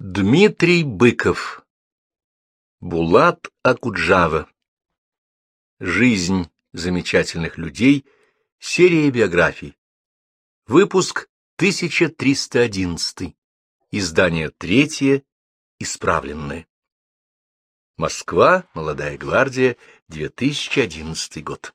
Дмитрий Быков Булат Акуджава Жизнь замечательных людей. Серия биографий. Выпуск 1311. Издание третье. Исправленное. Москва. Молодая гвардия. 2011 год.